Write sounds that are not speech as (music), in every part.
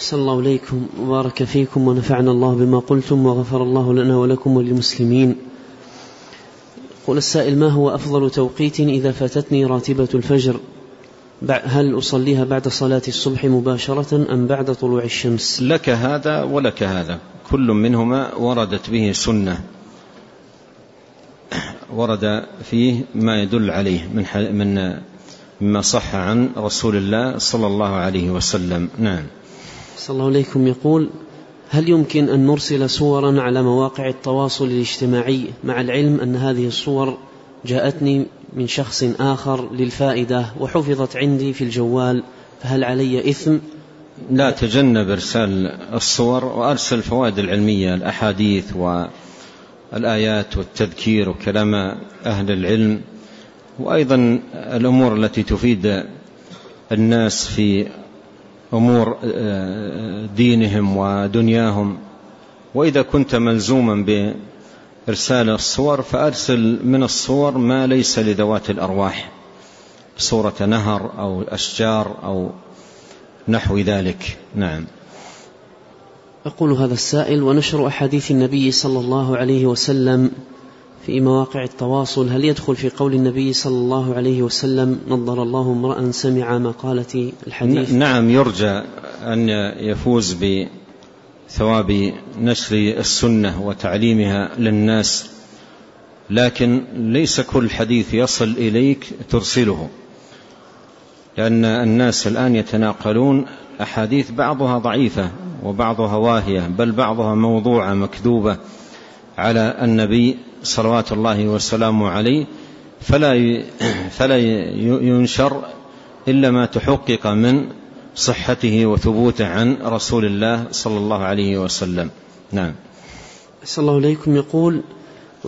أحسن الله إليكم وبارك فيكم ونفعنا الله بما قلتم وغفر الله لنا ولكم وللمسلمين. يقول السائل ما هو أفضل توقيت إذا فاتتني راتبة الفجر؟ هل أصليها بعد صلاة الصبح مباشرة أم بعد طلوع الشمس؟ لك هذا ولك هذا. كل منهما وردت به سنة. ورد فيه ما يدل عليه من من مما صح عن رسول الله صلى الله عليه وسلم. نعم. صلى الله عليكم يقول هل يمكن أن نرسل صورا على مواقع التواصل الاجتماعي مع العلم أن هذه الصور جاءتني من شخص آخر للفائدة وحفظت عندي في الجوال فهل علي إثم؟ لا تجنب إرسال الصور وأرسل الفوائد العلمية الأحاديث والآيات والتذكير وكلام أهل العلم وأيضا الأمور التي تفيد الناس في أمور آه، دينهم ودنياهم. وإذا كنت ملزوما بإرسال الصور فأرسل من الصور ما ليس لذوات الأرواح. صورة نهر أو أشجار أو نحو ذلك. نعم. يقول هذا السائل ونشر أحاديث النبي صلى الله عليه وسلم في مواقع التواصل. هل يدخل في قول النبي صلى الله عليه وسلم نظر الله امرأ سمع مقالة الحديث؟ نعم يرجى أن يفوز بثواب نشر السنة وتعليمها للناس لكن ليس كل حديث يصل إليك ترسله لأن الناس الآن يتناقلون أحاديث بعضها ضعيفة وبعضها واهية بل بعضها موضوعة مكذوبة. على النبي صلوات الله وسلامه عليه فلا فلا ينشر إلا ما تحقق من صحته وثبوته عن رسول الله صلى الله عليه وسلم. نعم. صلى الله عليكم يقول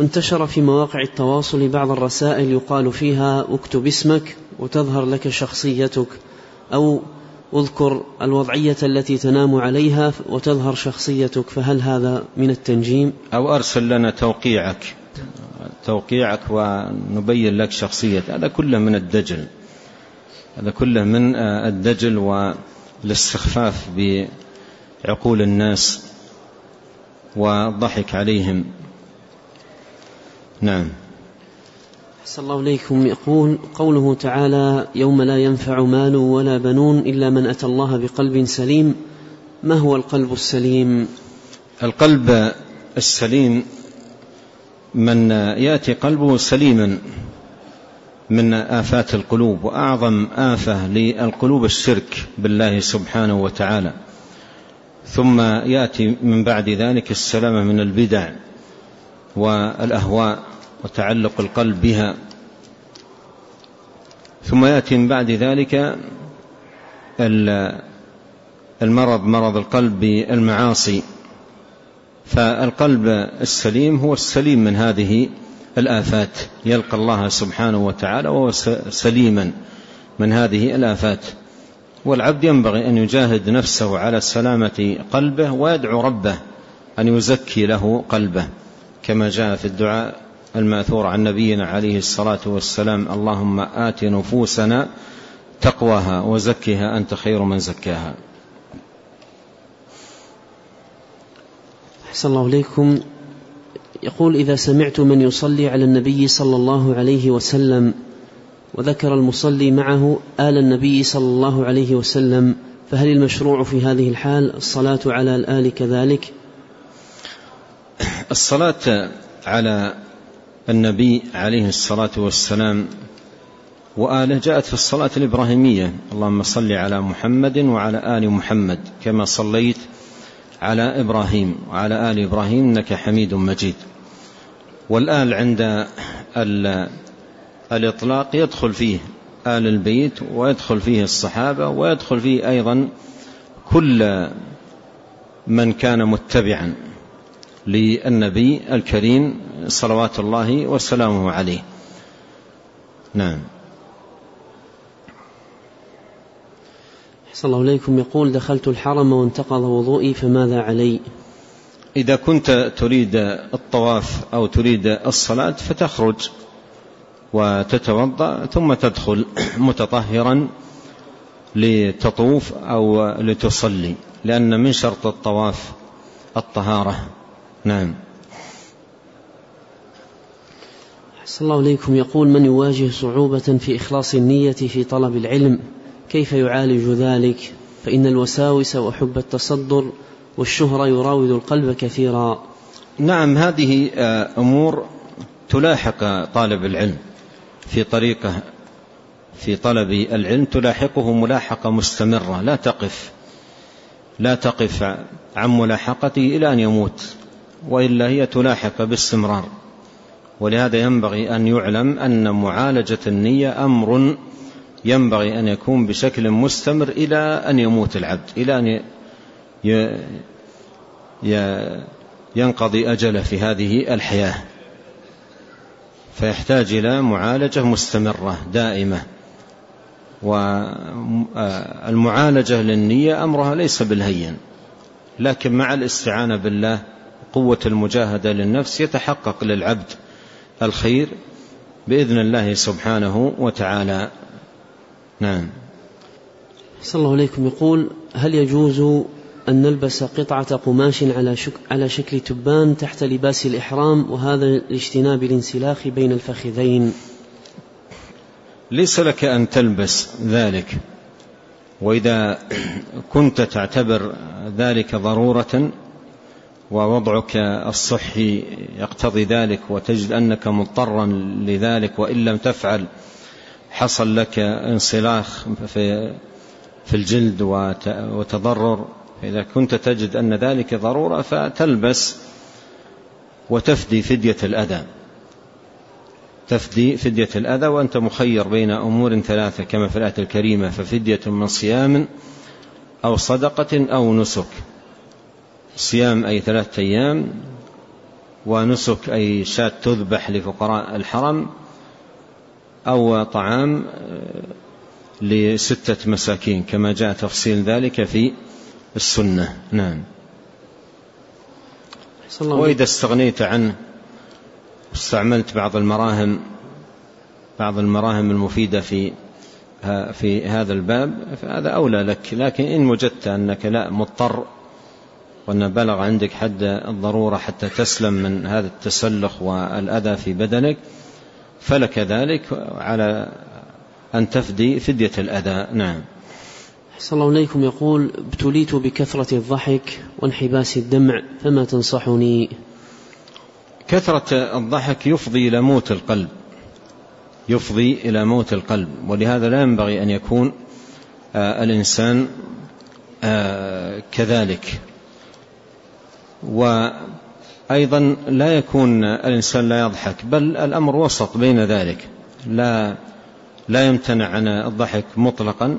انتشر في مواقع التواصل بعض الرسائل يقال فيها اكتب اسمك وتظهر لك شخصيتك أو اذكر الوضعية التي تنام عليها وتظهر شخصيتك فهل هذا من التنجيم؟ أو أرسل لنا توقيعك. توقيعك ونبين لك شخصية هذا كله من الدجل. هذا كله من الدجل والاستخفاف بعقول الناس والضحك عليهم. نعم. صلى الله عليكم. يقول قوله تعالى يوم لا ينفع مال ولا بنون إلا من أتى الله بقلب سليم. ما هو القلب السليم؟ القلب السليم من يأتي قلبه سليما من آفات القلوب وأعظم آفة للقلوب الشرك بالله سبحانه وتعالى. ثم يأتي من بعد ذلك السلامة من البدع والأهواء. وتعلق القلب بها. ثم يأتي من بعد ذلك المرض مرض القلب بالمعاصي. فالقلب السليم هو السليم من هذه الآفات. يلقى الله سبحانه وتعالى وهو سليما من هذه الآفات. والعبد ينبغي أن يجاهد نفسه على سلامة قلبه ويدعو ربه أن يزكي له قلبه كما جاء في الدعاء المأثور عن نبينا عليه الصلاة والسلام اللهم آت نفوسنا تقواها وزكها أنت خير من زكاها. أحسن الله إليكم. يقول إذا سمعت من يصلي على النبي صلى الله عليه وسلم وذكر المصلي معه آل النبي صلى الله عليه وسلم فهل المشروع في هذه الحال الصلاة على الآل كذلك؟ الصلاة على النبي عليه الصلاة والسلام وآله جاءت في الصلاة الإبراهيمية. اللهم صل على محمد وعلى آل محمد كما صليت على إبراهيم وعلى آل إبراهيم إنك حميد مجيد. والآل عند الإطلاق يدخل فيه آل البيت ويدخل فيه الصحابة ويدخل فيه أيضا كل من كان متبعا للنبي الكريم صلوات الله وسلامه عليه. نعم. صلى الله عليكم يقول دخلت الحرم وانتقض وضوئي فماذا علي؟ إذا كنت تريد الطواف أو تريد الصلاة فتخرج وتتوضأ ثم تدخل (clears throat) متطهرا لتطوف أو لتصلي لأن من شرط الطواف الطهارة. نعم. أحسن الله إليكم يقول من يواجه صعوبة في إخلاص النية في طلب العلم؟ كيف يعالج ذلك؟ فإن الوساوس وحب التصدر والشهرة يراود القلب كثيرا. نعم هذه آه، أمور تلاحق طالب العلم في طريقة في طلب العلم تلاحقه ملاحقة مستمرة. لا تقف لا تقف عن ملاحقته إلى أن يموت وإلا هي تلاحق باستمرار. ولهذا ينبغي أن يعلم أن معالجة النية أمر ينبغي أن يكون بشكل مستمر إلى أن يموت العبد إلى أن ينقضي أجله في هذه الحياة. فيحتاج إلى معالجة مستمرة دائمة. والمعالجة للنية أمرها ليس بالهين لكن مع الاستعانة بالله قوة المجاهدة للنفس يتحقق للعبد. الخير بإذن الله سبحانه وتعالى. نعم. صلى الله عليكم. يقول هل يجوز أن نلبس قطعة قماش على, شك على شكل تبان تحت لباس الإحرام وهذا لاجتناب الانسلاخ بين الفخذين؟ ليس لك أن تلبس ذلك وإذا كنت تعتبر ذلك ضرورة ووضعك الصحي يقتضي ذلك وتجد أنك مضطرا لذلك وإن لم تفعل حصل لك انصلاخ في في الجلد وتضرر. إذا كنت تجد أن ذلك ضرورة فتلبس وتفدي فدية الأذى. تفدي فدية الأذى وأنت مخير بين أمور ثلاثة كما في الآية الكريمة ففدية من صيام أو صدقة أو نسك. صيام أي ثلاثة أيام ونسك أي شاة تذبح لفقراء الحرم أو طعام لستة مساكين كما جاء تفصيل ذلك في السنة. نعم. وإذا استغنيت عنه استعملت بعض المراهم بعض المراهم المفيدة في في هذا الباب فهذا أولى لك. لكن إن وجدت أنك لا مضطر وأن بلغ عندك حد الضرورة حتى تسلم من هذا التسلخ والأذى في بدنك فلك ذلك على أن تفدي فدية الأذى. نعم. صلى الله عليكم يقول ابتليت بكثرة الضحك وانحباس الدمع فما تنصحني؟ كثرة الضحك يفضي إلى موت القلب يفضي إلى موت القلب ولهذا لا ينبغي أن يكون آه الإنسان آه كذلك. وأيضا لا يكون الإنسان لا يضحك بل الأمر وسط بين ذلك. لا لا يمتنع عن الضحك مطلقا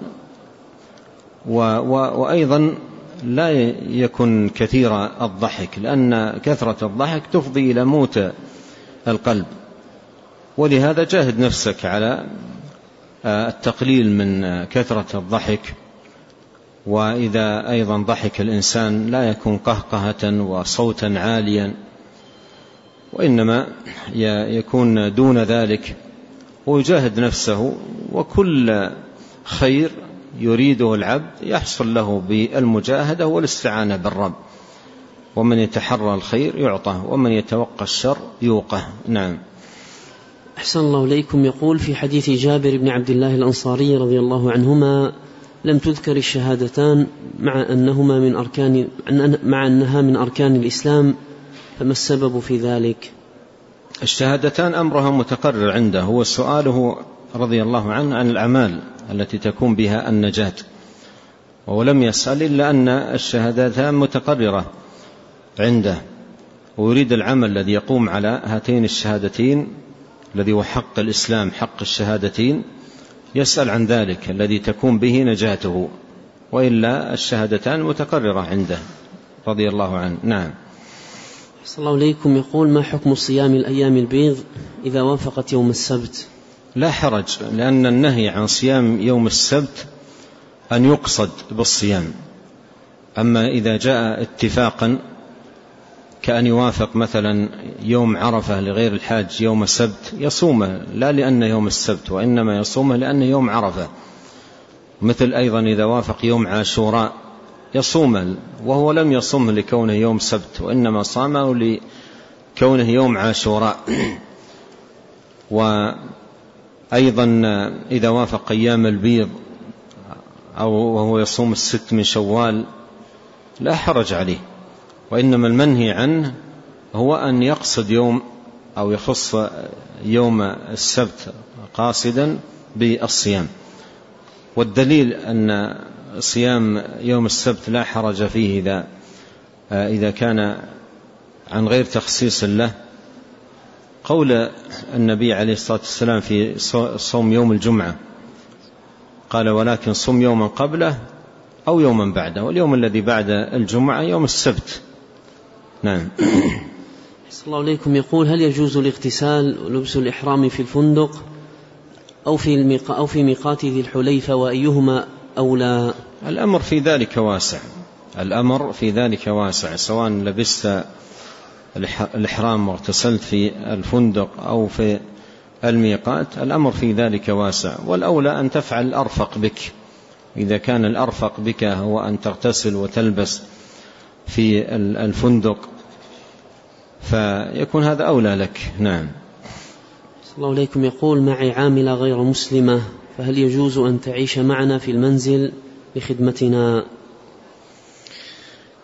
وأيضا لا يكن كثير الضحك لأن كثرة الضحك تفضي إلى موت القلب. ولهذا جاهد نفسك على التقليل من كثرة الضحك. وإذا أيضا ضحك الإنسان لا يكون قهقهة وصوتا عاليا وإنما يكون دون ذلك. ويجاهد نفسه وكل خير يريده العبد يحصل له بالمجاهدة والاستعانة بالرب. ومن يتحرى الخير يعطى ومن يتوقى الشر يوقه. نعم. أحسن الله إليكم. يقول في حديث جابر بن عبد الله الأنصاري رضي الله عنهما لم تذكر الشهادتان مع أنهما من أركان مع أنها من أركان الإسلام فما السبب في ذلك؟ الشهادتان أمرها متقرر عنده هو سؤاله رضي الله عنه عن الأعمال التي تكون بها النجاة ولم يسأل إلا أن الشهادتان متقررة عنده. ويريد العمل الذي يقوم على هاتين الشهادتين الذي هو حق الإسلام حق الشهادتين يسأل عن ذلك الذي تكون به نجاته وإلا الشهادتان متقررة عنده رضي الله عنه. نعم. صلى الله عليكم يقول ما حكم صيام الأيام البيض إذا وافقت يوم السبت؟ لا حرج لأن النهي عن صيام يوم السبت أن يقصد بالصيام. أما إذا جاء اتفاقا كأن يوافق مثلا يوم عرفة لغير الحاج يوم السبت يصومه لا لأن يوم السبت وإنما يصومه لأن يوم عرفة. مثل أيضا إذا وافق يوم عاشوراء يصوم وهو لم يصم لكونه يوم سبت وإنما صامه لكونه يوم عاشوراء. (clears throat) وأيضا إذا وافق أيام البيض أو وهو يصوم الست من شوال لا حرج عليه. وإنما المنهي عنه هو أن يقصد يوم أو يخص يوم السبت قاصدا بالصيام. والدليل أن صيام يوم السبت لا حرج فيه إذا إذا كان عن غير تخصيص له. قول النبي عليه الصلاة والسلام في صوم يوم الجمعة قال ولكن صم يوما قبله أو يوما بعده واليوم الذي بعد الجمعة يوم السبت. نعم. صلى الله عليكم. يقول هل يجوز الاغتسال ولبس الإحرام في الفندق أو في, الميقا أو في ميقات ذي الحليفة وأيهما أولى؟ الأمر في ذلك واسع. الأمر في ذلك واسع سواء لبست الإحرام واغتسلت في الفندق أو في الميقات الأمر في ذلك واسع. والأولى أن تفعل الأرفق بك. إذا كان الأرفق بك هو أن تغتسل وتلبس في الفندق. فيكون هذا أولى لك. نعم. صلى الله عليكم. يقول معي عاملة غير مسلمة فهل يجوز أن تعيش معنا في المنزل بخدمتنا؟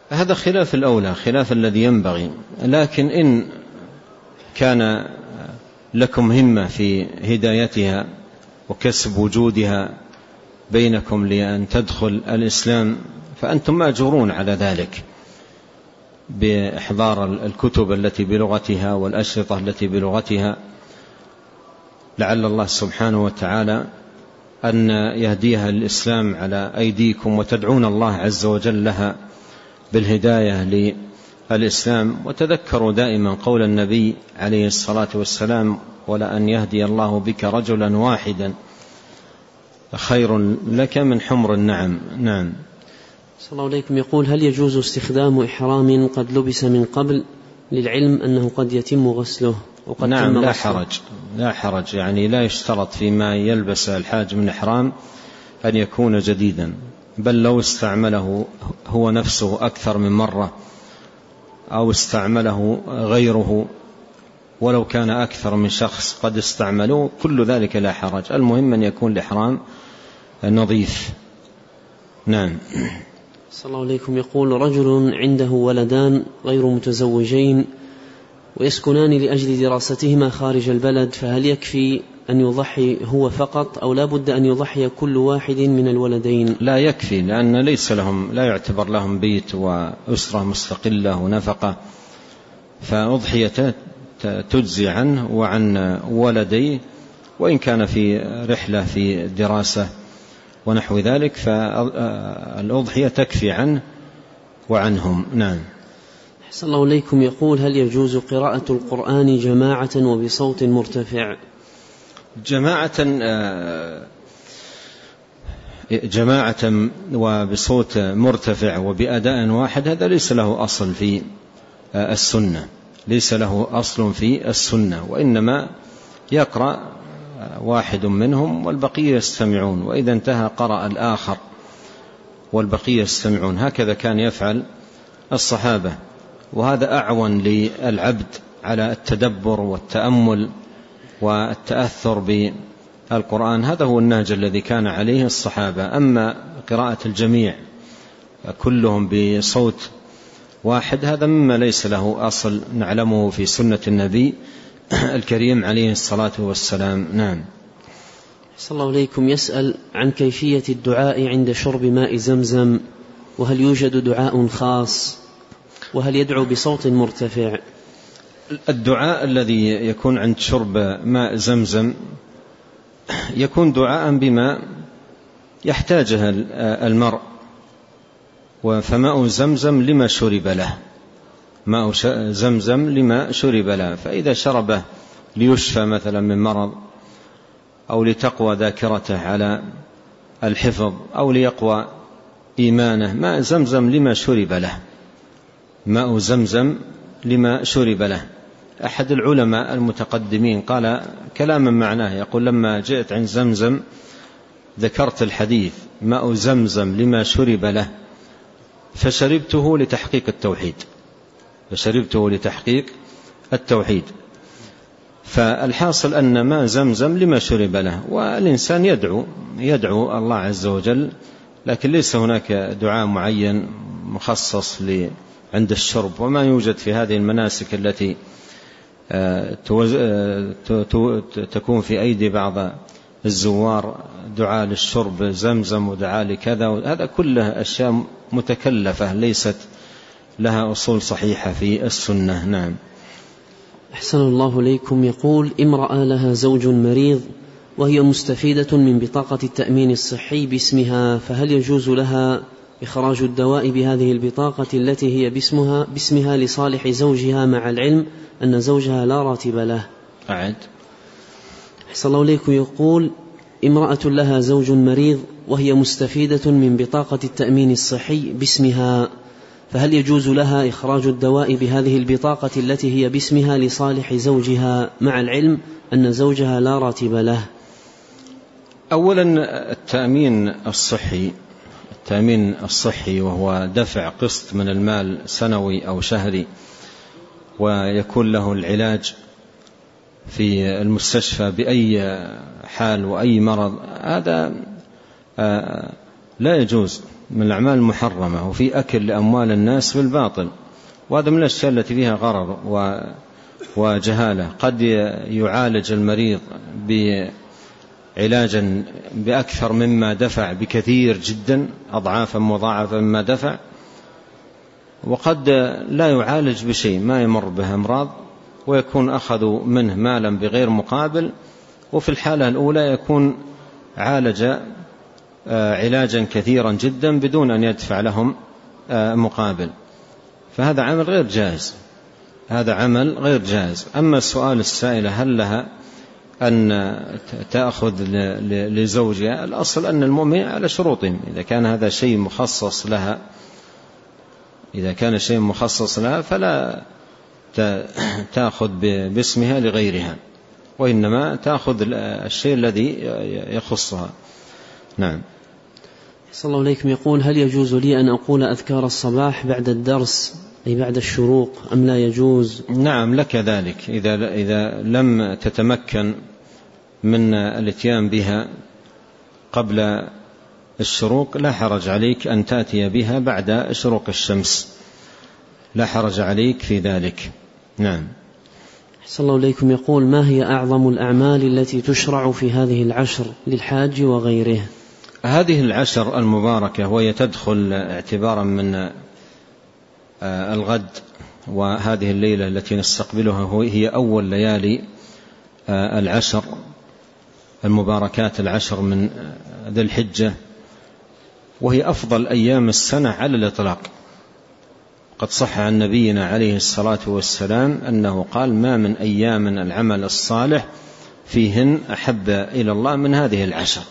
هذا خلاف الأولى خلاف الذي ينبغي. لكن إن كان لكم همة في هدايتها وكسب وجودها بينكم لأن تدخل الإسلام فأنتم مأجورون على ذلك. بإحضار الكتب التي بلغتها والأشرطة التي بلغتها لعل الله سبحانه وتعالى أن يهديها الإسلام على أيديكم وتدعون الله عز وجل لها بالهداية للإسلام. وتذكروا دائما قول النبي عليه الصلاة والسلام ولأن يهدي الله بك رجلا واحدا خير لك من حمر النعم. نعم. صلى الله عليكم يقول هل يجوز استخدام إحرام قد لبس من قبل للعلم أنه قد يتم غسله وقد نعم لا حرج لا حرج. يعني لا يشترط فيما يلبس الحاج من إحرام أن يكون جديدا بل لو استعمله هو نفسه أكثر من مرة أو استعمله غيره ولو كان أكثر من شخص قد استعملوه كل ذلك لا حرج. المهم أن يكون الإحرام نظيف. نعم. صلى الله عليكم. يقول رجل عنده ولدان غير متزوجين ويسكنان لأجل دراستهما خارج البلد فهل يكفي أن يضحي هو فقط أو لا بد أن يضحي كل واحد من الولدين؟ لا يكفي لأن ليس لهم لا يعتبر لهم بيت وأسرة مستقلة ونفقة. فأضحية تجزي عنه وعن ولديه وإن كان في رحلة في دراسة ونحو ذلك فالأضحية تكفي عنه وعنهم. نعم. أحسن الله إليكم. يقول هل يجوز قراءة القرآن جماعة وبصوت مرتفع؟ جماعة آه، جماعة وبصوت مرتفع وبأداء واحد هذا ليس له أصل في آه، السنة. ليس له أصل في السنة وإنما يقرأ واحد منهم والبقية يستمعون وإذا انتهى قرأ الآخر والبقية يستمعون. هكذا كان يفعل الصحابة. وهذا أعون للعبد على التدبر والتأمل والتأثر بالقرآن. هذا هو النهج الذي كان عليه الصحابة. أما قراءة الجميع كلهم بصوت واحد هذا مما ليس له أصل نعلمه في سنة النبي الكريم عليه الصلاة والسلام. نعم. صلى الله عليكم. يسأل عن كيفية الدعاء عند شرب ماء زمزم وهل يوجد دعاء خاص؟ وهل يدعو بصوت مرتفع؟ الدعاء الذي يكون عند شرب ماء زمزم يكون دعاء بما يحتاجها المرء فماء زمزم لما شرب له. ماء زمزم لما شرب له. فإذا شربه ليشفى مثلا من مرض أو لتقوى ذاكرته على الحفظ أو ليقوى إيمانه ماء زمزم لما شرب له. ماء زمزم لما شرب له. أحد العلماء المتقدمين قال كلاما معناه يقول لما جئت عند زمزم ذكرت الحديث ماء زمزم لما شرب له فشربته لتحقيق التوحيد. فشربته لتحقيق التوحيد. فالحاصل أن ماء زمزم لما شرب له والإنسان يدعو يدعو الله عز وجل لكن ليس هناك دعاء معين مخصص عند الشرب. وما يوجد في هذه المناسك التي آه، آه، تكون في أيدي بعض الزوار دعاء للشرب زمزم ودعاء لكذا هذا كله أشياء متكلفة ليست لها أصول صحيحة في السنة. نعم. أحسن الله إليكم. يقول امرأة لها زوج مريض وهي مستفيدة من بطاقة التأمين الصحي باسمها فهل يجوز لها إخراج الدواء بهذه البطاقة التي هي باسمها باسمها لصالح زوجها مع العلم أن زوجها لا راتب له؟ أعد. أحسن الله إليكم. يقول امرأة لها زوج مريض وهي مستفيدة من بطاقة التأمين الصحي باسمها فهل يجوز لها إخراج الدواء بهذه البطاقة التي هي باسمها لصالح زوجها مع العلم أن زوجها لا راتب له؟ أولا التأمين الصحي التأمين الصحي وهو دفع قسط من المال سنوي أو شهري ويكون له العلاج في المستشفى بأي حال وأي مرض هذا آه، لا يجوز. من الأعمال المحرمة وفي أكل لأموال الناس بالباطل. وهذا من الأشياء التي فيها غرر وجهالة. قد يعالج المريض بعلاجا بأكثر مما دفع بكثير جدا أضعافا مضاعفة مما دفع. وقد لا يعالج بشيء ما يمر به أمراض ويكون أخذوا منه مالا بغير مقابل. وفي الحالة الأولى يكون عالج علاجا كثيرا جدا بدون أن يدفع لهم آه، مقابل. فهذا عمل غير جائز. هذا عمل غير جائز. أما السؤال السائلة هل لها أن تأخذ لزوجها؟ الأصل أن المؤمن على شروطهم إذا كان هذا شيء مخصص لها إذا كان شيء مخصص لها فلا تأخذ باسمها لغيرها وإنما تأخذ الشيء الذي يخصها. نعم. صلى الله عليكم يقول هل يجوز لي أن أقول أذكار الصباح بعد الدرس أي بعد الشروق أم لا يجوز؟ نعم لك ذلك. إذا, إذا لم تتمكن من الاتيان بها قبل الشروق لا حرج عليك أن تأتي بها بعد شروق الشمس. لا حرج عليك في ذلك. نعم. صلى الله عليكم يقول ما هي أعظم الأعمال التي تشرع في هذه العشر للحاج وغيره؟ هذه العشر المباركة وهي تدخل اعتبارا من آه، الغد وهذه الليلة التي نستقبلها هي أول ليالي آه، العشر المباركات العشر من آه، ذي الحجة وهي أفضل أيام السنة على الإطلاق. قد صح عن نبينا عليه الصلاة والسلام أنه قال ما من أيام العمل الصالح فيهن أحب إلى الله من هذه العشر.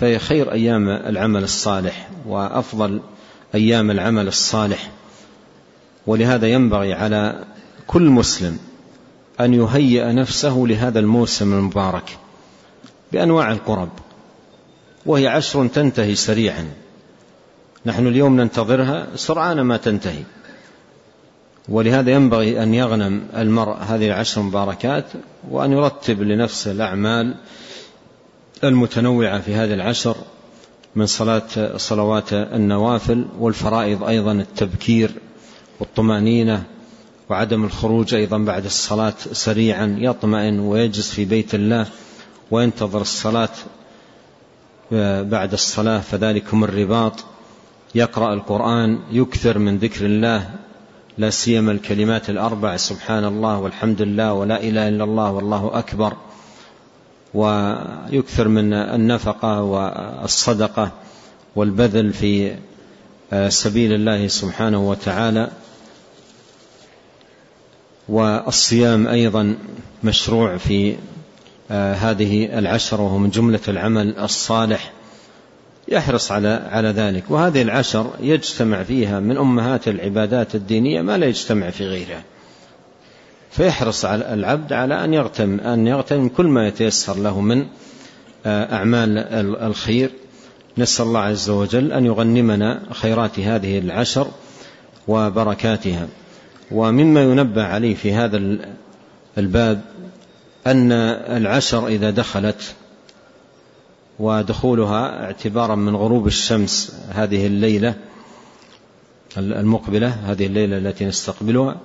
فهي خير أيام العمل الصالح وأفضل أيام العمل الصالح. ولهذا ينبغي على كل مسلم أن يهيئ نفسه لهذا الموسم المبارك بأنواع القرب وهي عشر تنتهي سريعا. نحن اليوم ننتظرها سرعان ما تنتهي. ولهذا ينبغي أن يغنم المرء هذه العشر مباركات وأن يرتب لنفسه الأعمال المتنوعة في هذه العشر من صلاة صلوات النوافل والفرائض أيضا التبكير والطمأنينة وعدم الخروج أيضا بعد الصلاة سريعا يطمئن ويجلس في بيت الله وينتظر الصلاة بعد الصلاة فذلكم الرباط. يقرأ القرآن يكثر من ذكر الله. لا سيما الكلمات الأربع سبحان الله والحمد لله ولا إله إلا الله والله أكبر. ويكثر من النفقة والصدقة والبذل في سبيل الله سبحانه وتعالى. والصيام أيضا مشروع في هذه العشر وهو من جملة العمل الصالح يحرص على على ذلك. وهذه العشر يجتمع فيها من أمهات العبادات الدينية ما لا يجتمع في غيرها. فيحرص على العبد على أن يغتم أن يغتنم كل ما يتيسر له من أعمال الخير. نسأل الله عز وجل أن يغنمنا خيرات هذه العشر وبركاتها. ومما ينبه عليه في هذا الباب أن العشر إذا دخلت ودخولها اعتبارا من غروب الشمس هذه الليلة المقبلة هذه الليلة التي نستقبلها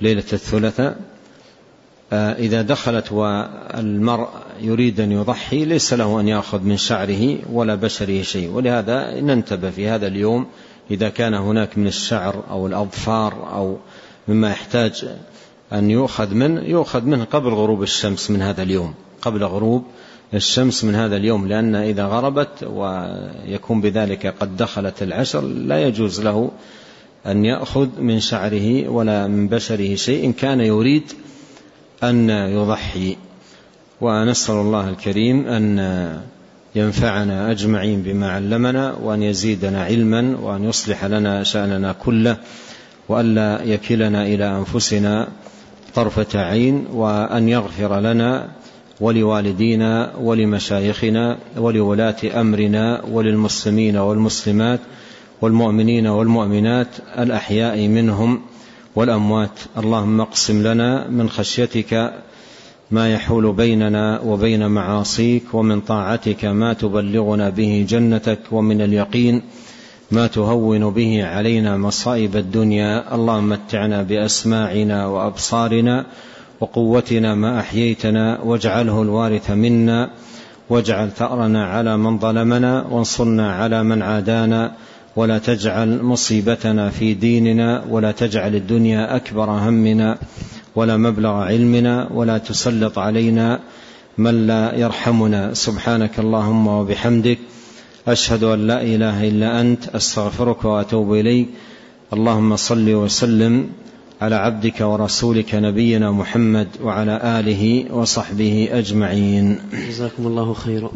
ليلة الثلاثاء. آه، إذا دخلت والمرء يريد أن يضحي ليس له أن يأخذ من شعره ولا بشره شيء. ولهذا ننتبه في هذا اليوم إذا كان هناك من الشعر أو الأظفار أو مما يحتاج أن يؤخذ منه يؤخذ منه قبل غروب الشمس من هذا اليوم قبل غروب الشمس من هذا اليوم. لأن إذا غربت ويكون بذلك قد دخلت العشر لا يجوز له أن يأخذ من شعره ولا من بشره شيء كان يريد أن يضحي. ونسأل الله الكريم أن ينفعنا أجمعين بما علمنا وأن يزيدنا علما وأن يصلح لنا شأننا كله وألا يكلنا إلى أنفسنا طرفة عين وأن يغفر لنا ولوالدينا ولمشايخنا ولولاة أمرنا وللمسلمين والمسلمات والمؤمنين والمؤمنات الأحياء منهم والأموات. اللهم اقسم لنا من خشيتك ما يحول بيننا وبين معاصيك ومن طاعتك ما تبلغنا به جنتك ومن اليقين ما تهون به علينا مصائب الدنيا. اللهم متعنا بأسماعنا وأبصارنا وقوتنا ما أحييتنا واجعله الوارث منا واجعل ثأرنا على من ظلمنا وانصرنا على من عادانا. ولا تجعل مصيبتنا في ديننا ولا تجعل الدنيا أكبر همنا ولا مبلغ علمنا ولا تسلط علينا من لا يرحمنا. سبحانك اللهم وبحمدك أشهد أن لا إله إلا أنت أستغفرك وأتوب إليك. اللهم صل وسلم على عبدك ورسولك نبينا محمد وعلى آله وصحبه أجمعين. جزاكم الله خيرا.